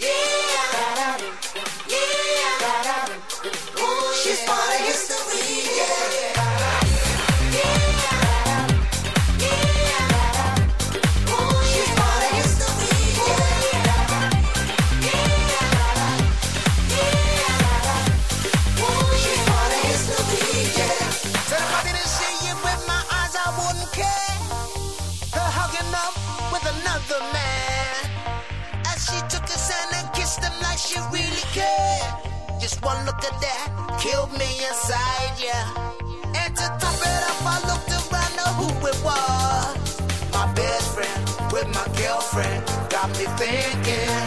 Yeah. after that killed me inside, yeah. And to top it off, I looked around, know who it was. My best friend with my girlfriend got me thinking.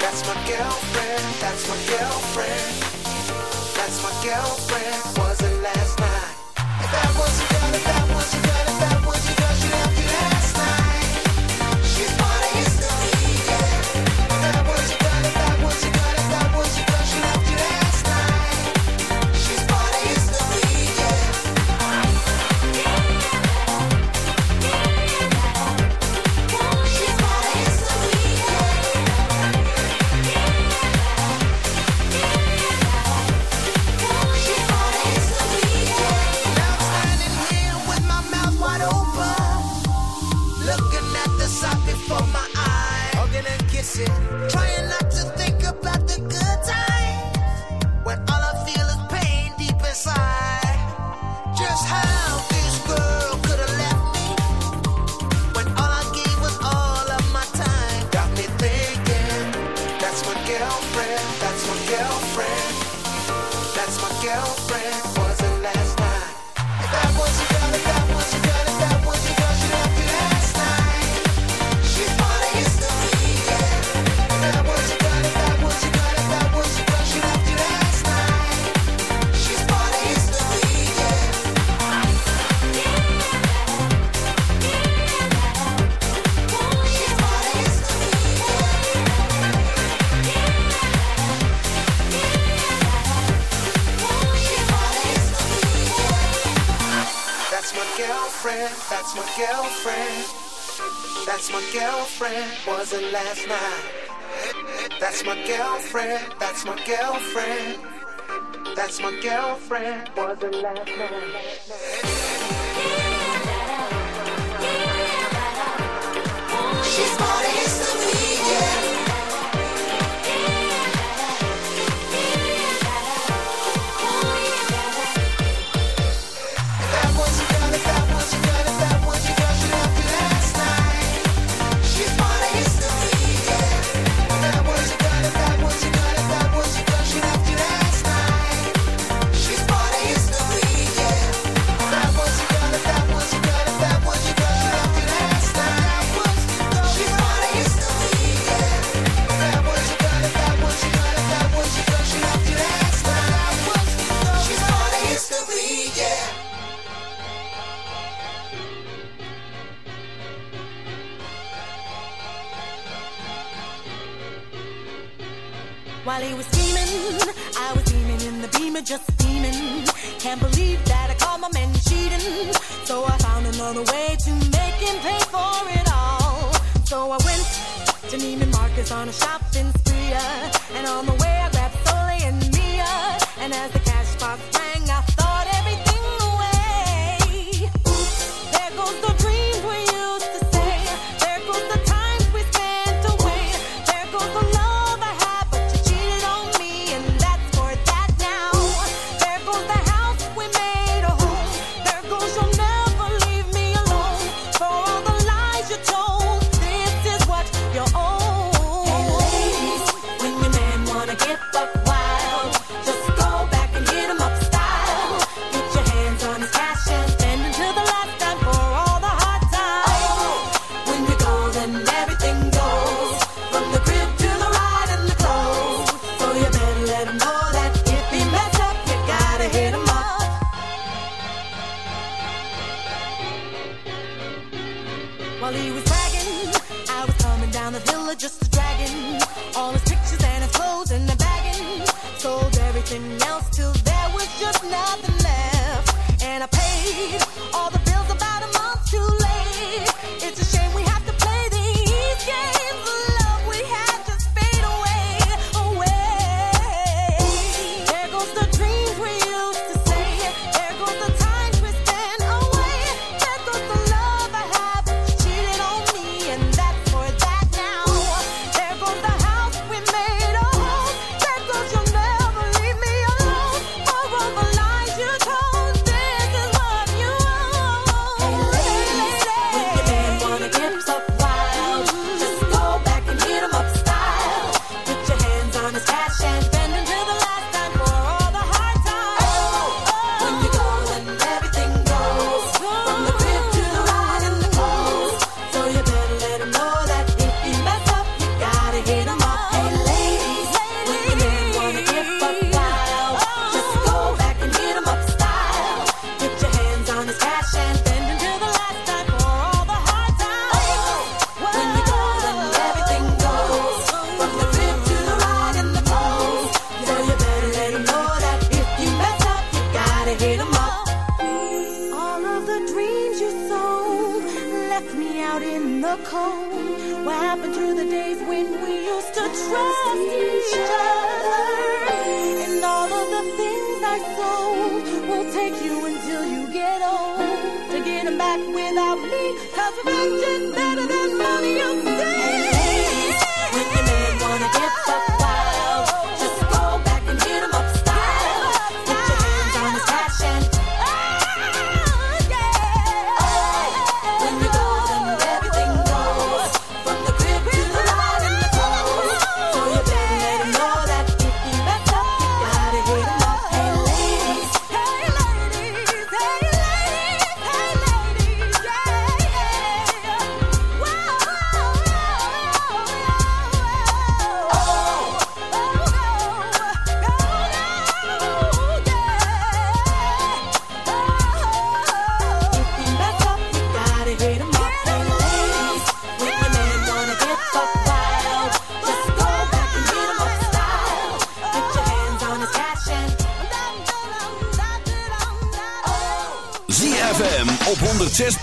That's my girlfriend, that's my girlfriend. That's my girlfriend, wasn't last night. If That was wasn't last night. That's my girlfriend, that's my girlfriend. That's my girlfriend, Was it last night. She's body. coming back without me. Cause revenge is better than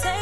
take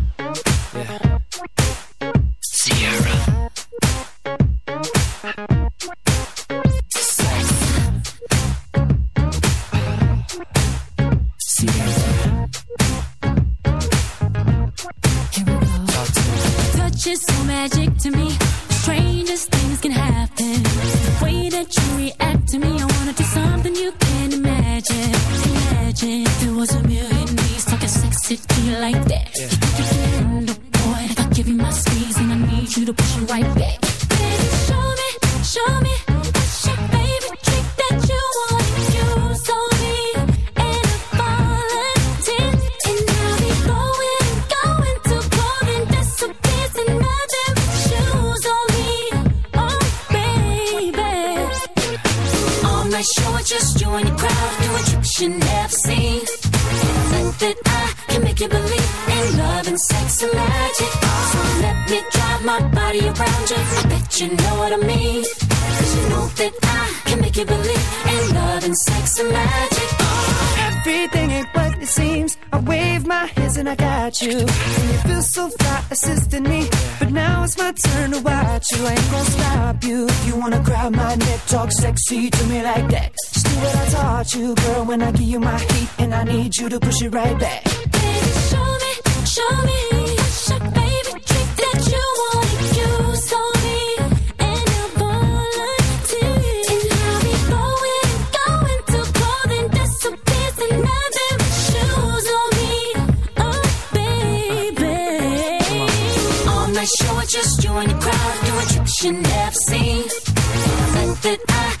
Do you me like that? Just do what I taught you, girl. When I give you my heat, and I need you to push it right back. Baby, show me, show me. Your baby trick that you me. And I'm to it. And I'll be going, going on me. Oh, baby. All night just you and the crowd doing tricks you never seen. Think that I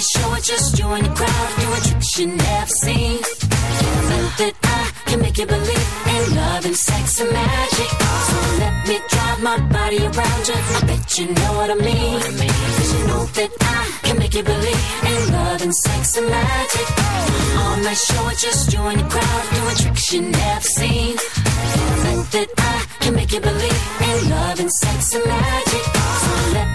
light show or just you and the crowd do a trick you never seen. You think that I can make you believe in love and sex and magic? So let me drive my body around you. I bet you know what I mean. Cause you know that I can make you believe in love and sex and magic. On my show it's just you and the crowd doing tricks you never seen. You think that I can make you believe in love and sex and magic? So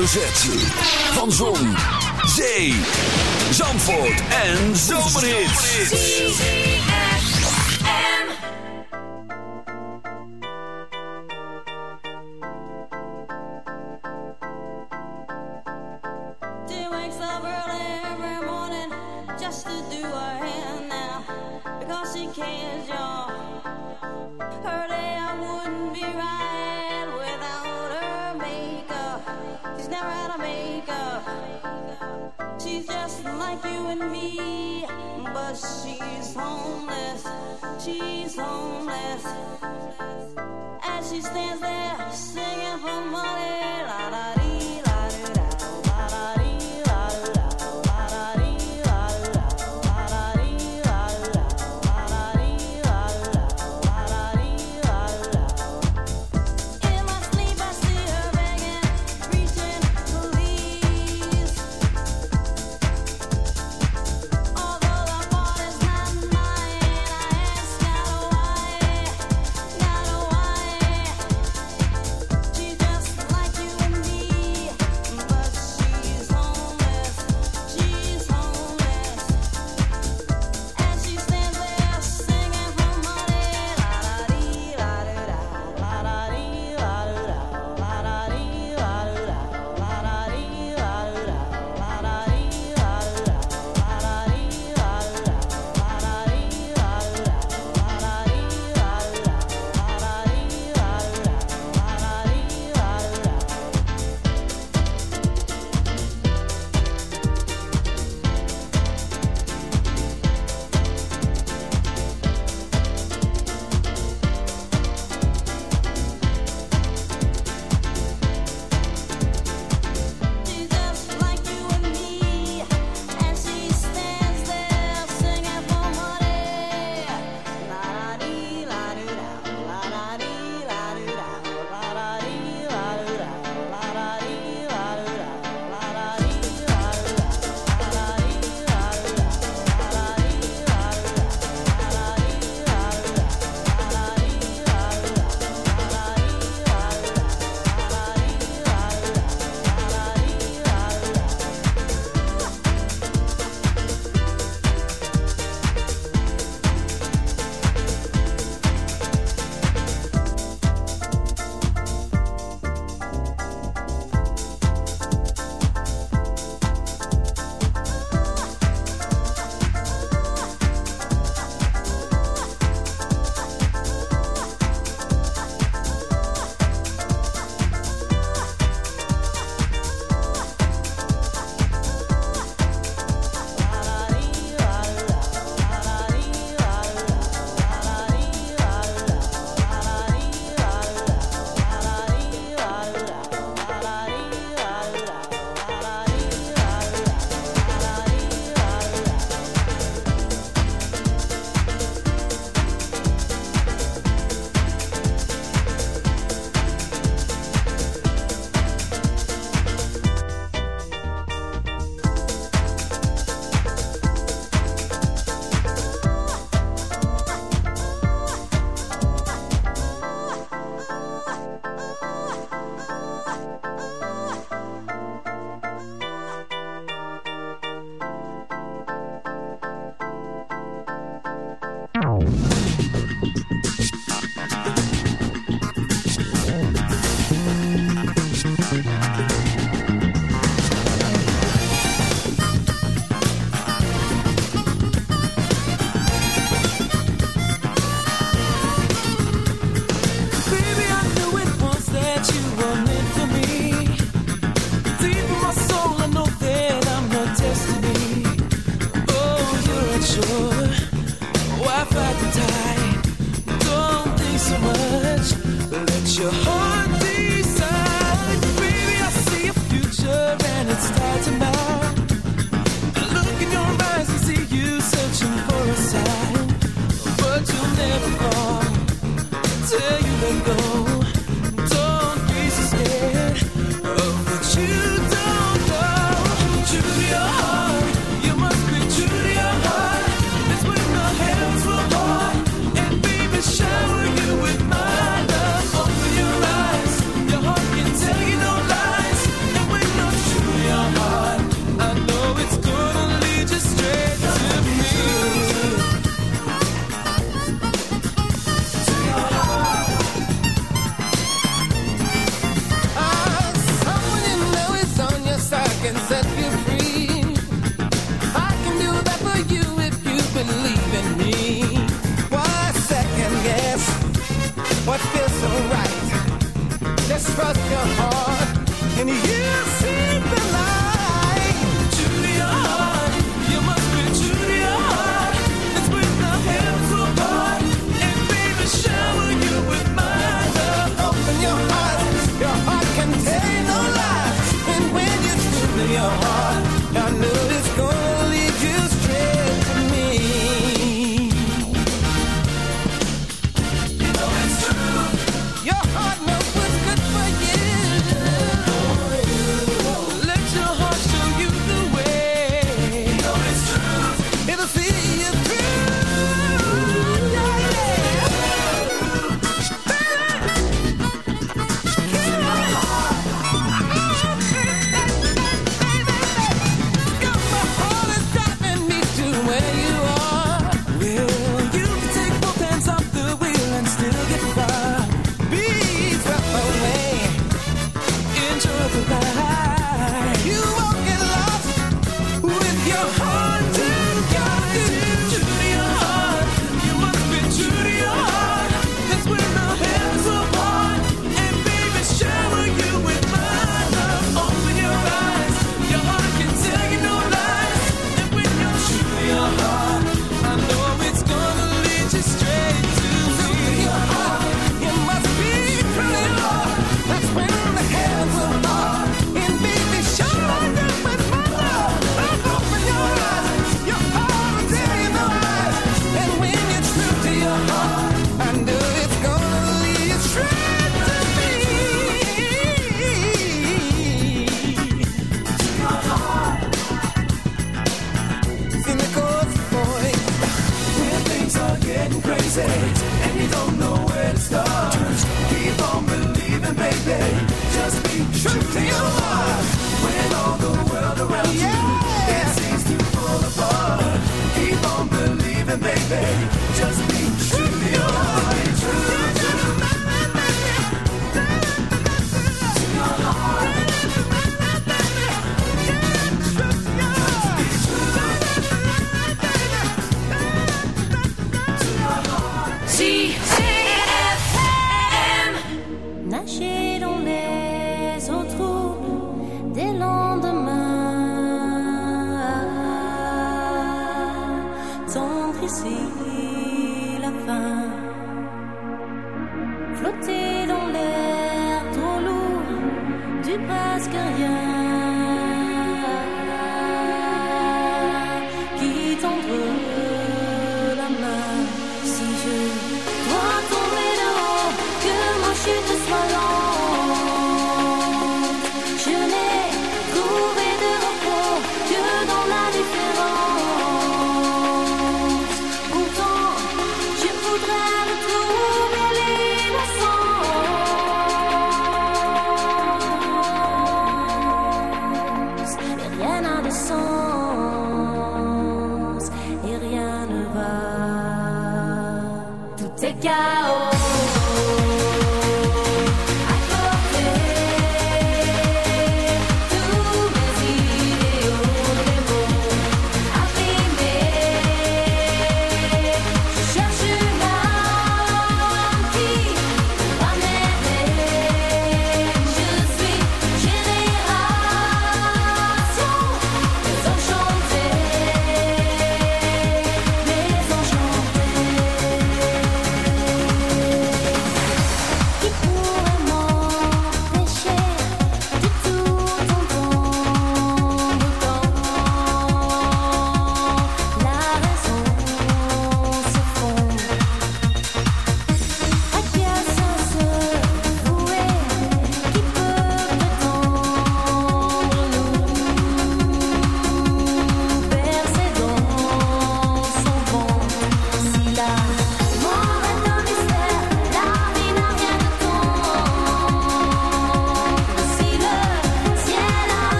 hoofdletter Z. Van Zon, Zee, Zandvoort en Zomerhits. Just to do her hair now Because she cares, y'all like you and me. But she's homeless, she's homeless. As she stands there singing for money.